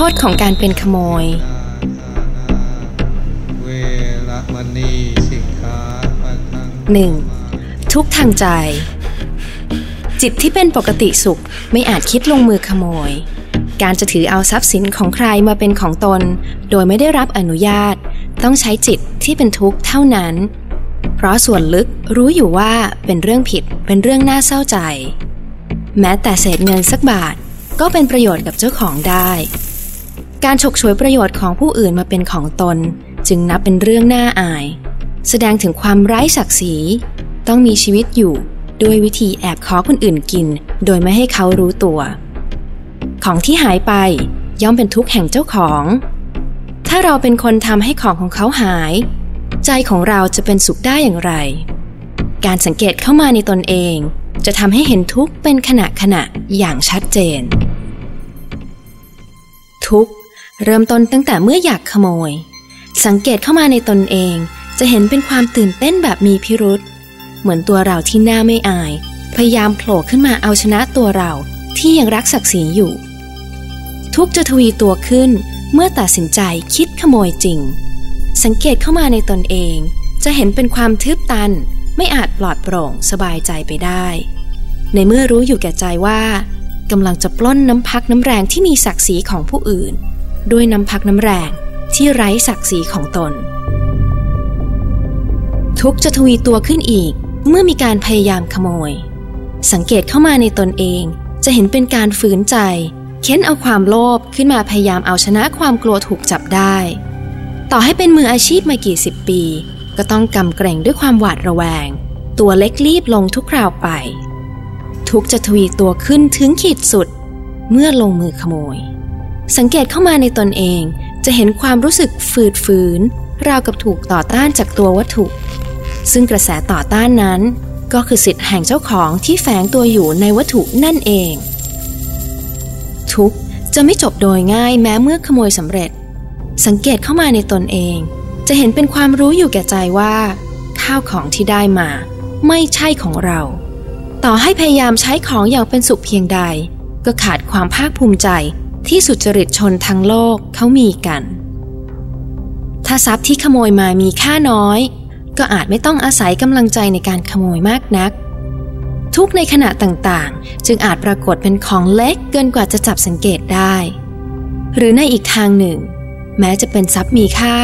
โทษของการเป็นขโมยเวรมณีสิกขาปะทัง 1. ทุกข์ทางใจ จิตที่เป็นปกติสุขไม่อาจคิดลงมือขโมย การจะถือเอาทรัพย์สินของใครมาเป็นของตน โดยไม่ได้รับอนุญาต ต้องใช้จิตที่เป็นทุกข์เท่านั้น เพราะส่วนลึกรู้อยู่ว่าเป็นเรื่องผิดเป็นเรื่องน่าเศร้าใจ แม้แต่เศษเงินสักบาทก็เป็นประโยชน์กับเจ้าของได้ การฉกฉวยประโยชน์ของผู้อื่นมาเป็นของตน จึงนับเป็นเรื่องน่าอาย แสดงถึงความไร้ศักดิ์ศรี ต้องมีชีวิตอยู่ด้วยวิธีแอบขอคนอื่นกิน โดยไม่ให้เขารู้ตัว ของที่หายไปย่อมเป็นทุกข์แห่งเจ้าของ ถ้าเราเป็นคนทำให้ของของเขาหาย ใจของเราจะเป็นสุขได้อย่างไร การสังเกตเข้ามาในตนเอง จะทำให้เห็นทุกข์เป็นขณะขณะอย่างชัดเจน ทุกข์ เริ่มต้นตั้งแต่เมื่ออยากขโมย สังเกตเข้ามาในตนเอง จะเห็นเป็นความตื่นเต้นแบบมีพิรุษ เหมือนตัวเราที่หน้าไม่อาย พยายามโผล่ขึ้นมาเอาชนะตัวเราที่ยังรักศักดิ์ศรีอยู่ ทุกจะทวีตัวขึ้นเมื่อตัดสินใจคิดขโมยจริง สังเกตเข้ามาในตนเอง จะเห็นเป็นความทึบตัน ไม่อาจปลอดโปร่งสบายใจไปได้ ในเมื่อรู้อยู่แก่ใจว่ากำลังจะปล้นน้ำพักน้ำแรงที่มีศักดิ์ศรีของผู้อื่น ด้วยน้ำพักน้ำแรงที่ไร้ศักดิ์ศรีของตน ทุกจะทวีตัวขึ้นอีกเมื่อมีการพยายามขโมย สังเกตเข้ามาในตนเองจะเห็นเป็นการฝืนใจ เค้นเอาความโลภขึ้นมาพยายามเอาชนะความกลัวถูกจับได้ ต่อให้เป็นมืออาชีพมากี่สิบปี ก็ต้องกำเกรงด้วยความหวาดระแวง ตัวเล็กรีบลงทุกคราวไป ทุกจะทวีตัวขึ้นถึงขีดสุด เมื่อลงมือขโมย สังเกตเข้ามาในตนเอง จะเห็นความรู้สึกฝืดฝืน ราวกับถูกต่อต้านจากตัววัตถุ ซึ่งกระแสต่อต้านนั้น ก็คือสิทธิ์แห่งเจ้าของที่แฝงตัวอยู่ในวัตถุนั่นเอง ทุกจะไม่จบโดยง่ายแม้เมื่อขโมยสำเร็จ สังเกตเข้ามาในตนเอง จะเห็นเป็นความรู้อยู่แก่ใจว่า ข้าวของที่ได้มา ไม่ใช่ของเรา ต่อให้พยายามใช้ของอย่างเป็นสุขเพียงใด ก็ขาดความภาคภูมิใจ ที่สุจริตชนทั้งโลกเขามีกัน ถ้าทรัพย์ที่ขโมยมามีค่าน้อย ก็อาจไม่ต้องอาศัยกำลังใจในการขโมยมากนัก ทุกในขณะต่างๆ จึงอาจปรากฏเป็นของเล็กเกินกว่าจะจับสังเกตได้ หรือในอีกทางหนึ่ง แม้จะเป็นทรัพย์มีค่า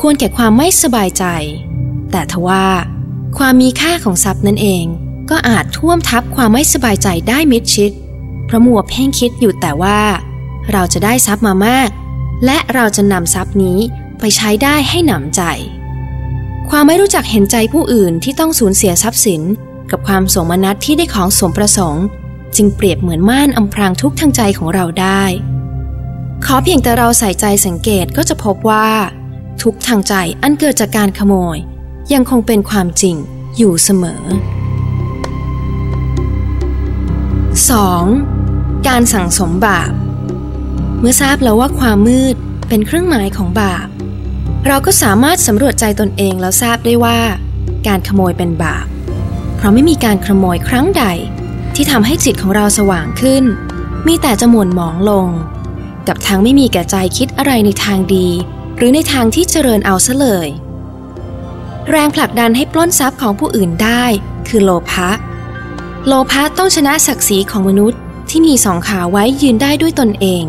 ควรแก่ความไม่สบายใจ แต่ทว่าความมีค่าของทรัพย์นั่นเอง ก็อาจท่วมทับความไม่สบายใจได้มิดชิด เพราะมัวเพ่งคิดอยู่แต่ว่า เราจะได้ทรัพย์มามาก และเราจะนำทรัพย์นี้ไปใช้ได้ให้หนำใจ ความไม่รู้จักเห็นใจผู้อื่นที่ต้องสูญเสียทรัพย์สิน กับความสมนัสที่ได้ของสมประสงค์ จึงเปรียบเหมือนม่านอำพรางทุกทางใจของเราได้ ขอเพียงแต่เราใส่ใจสังเกตก็จะพบว่า ทุกทางใจอันเกิดจากการขโมย ยังคงเป็นความจริงอยู่เสมอ 2. การสั่งสมบาป เมื่อทราบแล้วว่าความมืดเป็นเครื่องหมายของบาป เราก็สามารถสำรวจใจตนเองแล้วทราบได้ว่า การขโมยเป็นบาป เพราะไม่มีการขโมยครั้งใด ที่ทำให้จิตของเราสว่างขึ้น มีแต่จะหม่นหมองลง กับทั้งไม่มีแก่ใจคิดอะไรในทางดี หรือในทางที่เจริญเอาซะเลย แรงผลักดันให้ปล้นทรัพย์ของผู้อื่นได้ คือโลภะโลภะต้องชนะศักดิ์ศรีของมนุษย์ที่มีสองขาไว้ยืนได้ด้วยตนเอง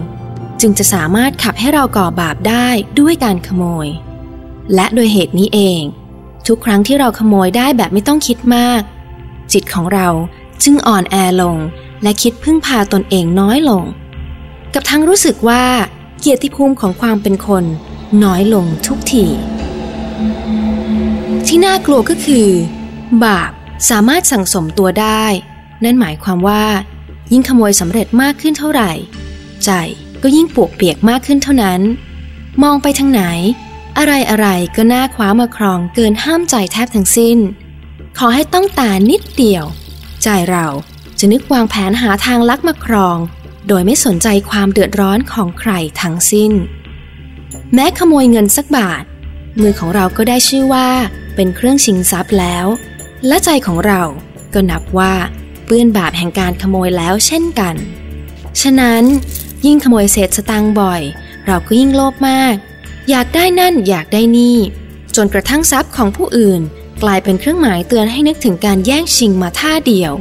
จึงจะสามารถขับให้เราก่อบาปได้ด้วยการขโมย และโดยเหตุนี้เอง ทุกครั้งที่เราขโมยได้แบบไม่ต้องคิดมาก จิตของเราจึงอ่อนแอลง และคิดพึ่งพาตนเองน้อยลง กับทั้งรู้สึกว่า เกียรติภูมิของความเป็นคนน้อยลงทุกทีที่น่ากลัวก็คือ บาปสามารถสั่งสมตัวได้ นั่นหมายความว่า ยิ่งขโมยสำเร็จมากขึ้นเท่าไหร่ ใจ ก็ยิ่งปวกเปียกมากขึ้นเท่านั้น มองไปทางไหน อะไรอะไรก็น่าคว้ามาครองเกินห้ามใจแทบทั้งสิ้น ขอให้ต้องตานิดเดียว ใจเราจะนึกวางแผนหาทางลักมาครอง โดยไม่สนใจความเดือดร้อนของใครทั้งสิ้น แม้ขโมยเงินสักบาท มือของเราก็ได้ชื่อว่า เป็นเครื่องชิงทรัพย์แล้ว และใจของเราก็นับว่าเปื้อนบาปแห่งการขโมยแล้วเช่นกัน ฉะนั้น ยิ่งขโมยเศษสตางค์บ่อย เราก็ยิ่งโลภมาก อยากได้นั่นอยากได้นี่ จนกระทั่งทรัพย์ของผู้อื่น กลายเป็นเครื่องหมายเตือนให้นึกถึงการแย่งชิงมาท่าเดียว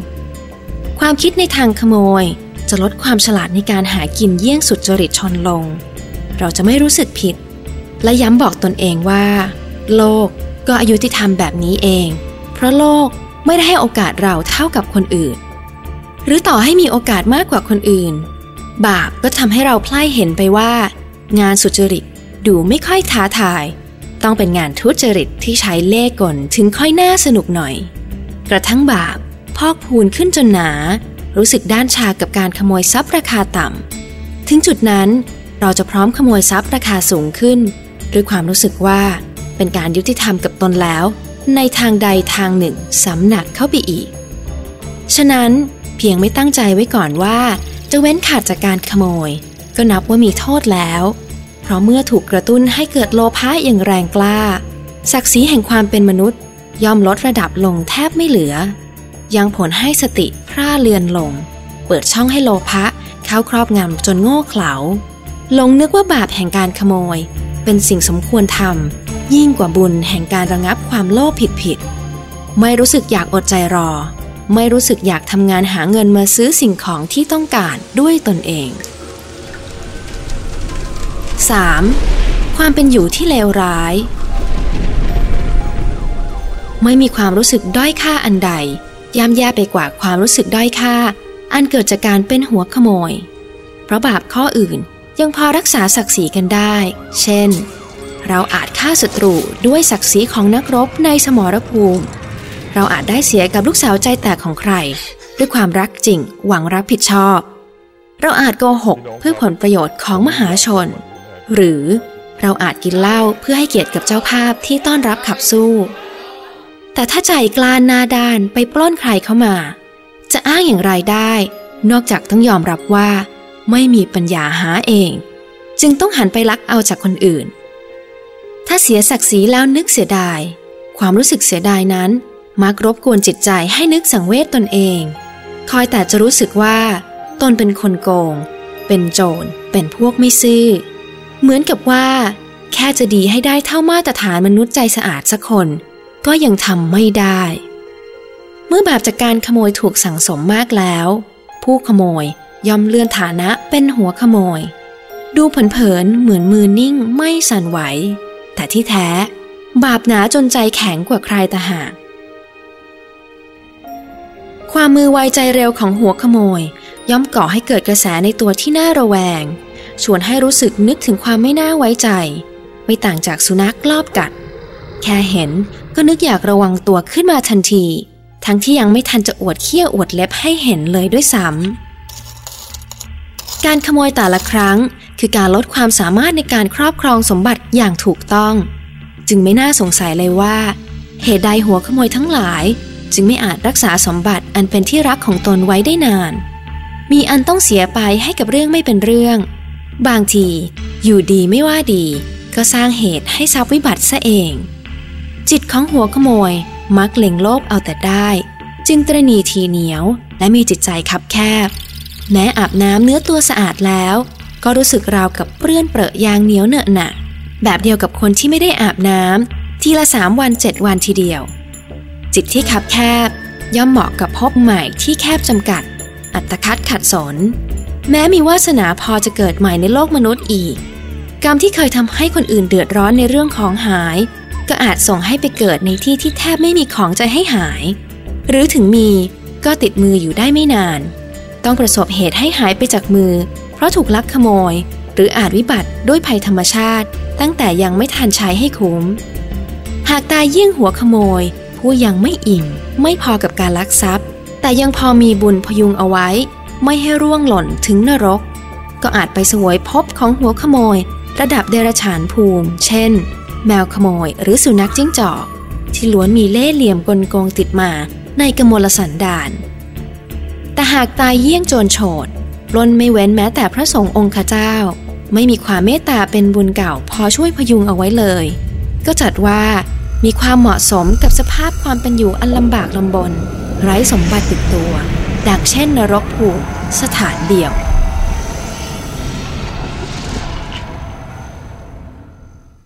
ความคิดในทางขโมย จะลดความฉลาดในการหากินเยี่ยงสุดจริตชนลง เราจะไม่รู้สึกผิด และย้ำบอกตนเองว่า โลกก็อายุที่ทำแบบนี้เอง เพราะโลกไม่ได้ให้โอกาสเราเท่ากับคนอื่น หรือต่อให้มีโอกาสมากกว่าคนอื่น บาปก็ทำให้เราพล่ายเห็นไปว่า งานสุจริตดูไม่ค่อยท้าทาย ต้องเป็นงานทุจริตที่ใช้เล่กลถึงค่อยน่าสนุกหน่อย กระทั่งบาปพอกพูนขึ้นจนหนา รู้สึกด้านชากับการขโมยทรัพย์ราคาต่ำถึงจุดนั้นเราจะพร้อมขโมยทรัพย์ราคาสูงขึ้น ด้วยความรู้สึกว่า เป็นการยุติธรรมกับตนแล้ว ในทางใดทางหนึ่งสำหนักเข้าไปอีก ฉะนั้นเพียงไม่ตั้งใจไว้ก่อนว่า จะเว้นขาดจากการขโมย ก็นับว่ามีโทษแล้ว เพราะเมื่อถูกกระตุ้นให้เกิดโลภะอย่างแรงกล้า ศักดิ์ศรีแห่งความเป็นมนุษย์ ย่อมลดระดับลงแทบไม่เหลือ ยังผลให้สติพร่าเลือนลง เปิดช่องให้โลภะเข้าครอบงำจนโง่เขลาหลงนึกว่าบาปแห่งการขโมย เป็นสิ่งสมควรทำยิ่งกว่าบุญแห่งการระงับความโลภผิดผิดๆไม่รู้สึกอยากอดใจรอ ไม่รู้สึกอยากทำงานหาเงินมาซื้อสิ่งของที่ต้องการด้วยตนเอง 3. ความเป็นอยู่ที่เลวร้าย ไม่มีความรู้สึกด้อยค่าอันใด ย่ำแย่ไปกว่าความรู้สึกด้อยค่า อันเกิดจากการเป็นหัวขโมย เพราะบาปข้ออื่นยังพอรักษาศักดิ์ศรีกันได้ เช่น เราอาจฆ่าศัตรูด้วยศักดิ์ศรีของนักรบในสมรภูมิ เราอาจได้เสียกับลูกสาวใจแตกของใคร ด้วยความรักจริง หวังรับผิดชอบ เราอาจโกหกเพื่อผลประโยชน์ของมหาชน หรือเราอาจกินเหล้าเพื่อให้เกียรติกับเจ้าภาพที่ต้อนรับขับสู้ แต่ถ้าใจกล้านหน้าด้านไปปล้นใครเข้ามา จะอ้างอย่างไรได้ นอกจากต้องยอมรับว่า ไม่มีปัญญาหาเอง จึงต้องหันไปลักเอาจากคนอื่น ถ้าเสียศักดิ์ศรีแล้วนึกเสียดาย ความรู้สึกเสียดายนั้น มักรบกวนจิตใจให้นึกสังเวชตนเอง คอยแต่จะรู้สึกว่า ตนเป็นคนโกง เป็นโจร เป็นพวกไม่ซื่อ เหมือนกับว่า แค่จะดีให้ได้เท่ามาตรฐานมนุษย์ใจสะอาดสักคน ก็ยังทำไม่ได้ เมื่อบาปจากการขโมยถูกสั่งสมมากแล้ว ผู้ขโมยย่อมเลื่อนฐานะเป็นหัวขโมย ดูเผินๆเหมือนมือนิ่งไม่สั่นไหว แต่ที่แท้ บาปหนาจนใจแข็งกว่าใครต่างหาก ความมือไวใจเร็วของหัวขโมย ย่อมก่อให้เกิดกระแสในตัวที่น่าระแวง ชวนให้รู้สึกนึกถึงความไม่น่าไว้ใจ ไม่ต่างจากสุนัขลอบกัด แค่เห็นก็นึกอยากระวังตัวขึ้นมาทันที ทั้งที่ยังไม่ทันจะอวดเขี้ยวอวดเล็บให้เห็นเลยด้วยซ้ำการขโมยแต่ละครั้ง คือการลดความสามารถในการครอบครองสมบัติอย่างถูกต้อง จึงไม่น่าสงสัยเลยว่า เหตุใดหัวขโมยทั้งหลาย จึงไม่อาจรักษาสมบัติอันเป็นที่รักของตนไว้ได้นาน มีอันต้องเสียไปให้กับเรื่องไม่เป็นเรื่อง บางที อยู่ดีไม่ว่าดี ก็สร้างเหตุให้ทรัพย์วิบัติซะเอง จิตของหัวขโมยมักเล็งโลภเอาแต่ได้ จึงตรณีทีเหนียวและมีจิตใจคับแคบ แม้อาบน้ำเนื้อตัวสะอาดแล้ว ก็รู้สึกราวกับเปื้อนเปรอะยางเหนียวเนอะหนะแบบเดียวกับคนที่ไม่ได้อาบน้ำทีละสามวันเจ็ดวันทีเดียว จิตที่คับแคบ ย่อมเหมาะกับภพใหม่ที่แคบจำกัด อัตคัดขัดสน แม้มีวาสนาพอจะเกิดใหม่ในโลกมนุษย์อีก กรรมที่เคยทำให้คนอื่นเดือดร้อนในเรื่องของหาย ก็อาจส่งให้ไปเกิดในที่ที่แทบไม่มีของจะให้หาย หรือถึงมีก็ติดมืออยู่ได้ไม่นาน ต้องประสบเหตุให้หายไปจากมือ เพราะถูกลักขโมย หรืออาจวิบัติด้วยภัยธรรมชาติ ตั้งแต่ยังไม่ทันใช้ให้คุ้ม หากตายเยี่ยงหัวขโมย ผู้ยังไม่อิ่ม ไม่พอกับการลักทรัพย์ แต่ยังพอมีบุญพยุงเอาไว้ ไม่ให้ร่วงหล่นถึงนรก ก็อาจไปสวยพบของหัวขโมย ระดับเดรัจฉานภูมิ เช่น แมวขโมยหรือสุนัขจิ้งจอก ที่ล้วนมีเล่ห์เหลี่ยมกลโกงติดมาในกมลสันดาน แต่หากตายเยี่ยงโจรโฉดล้นไม่เว้นแม้แต่พระสงฆ์องค์ข้าเจ้า ไม่มีความเมตตาเป็นบุญเก่าพอช่วยพยุงเอาไว้เลย ก็จัดว่า มีความเหมาะสมกับสภาพความเป็นอยู่อันลำบากลำบน ไร้สมบัติติดตัว ดังเช่นนรกผูกสถานเดียว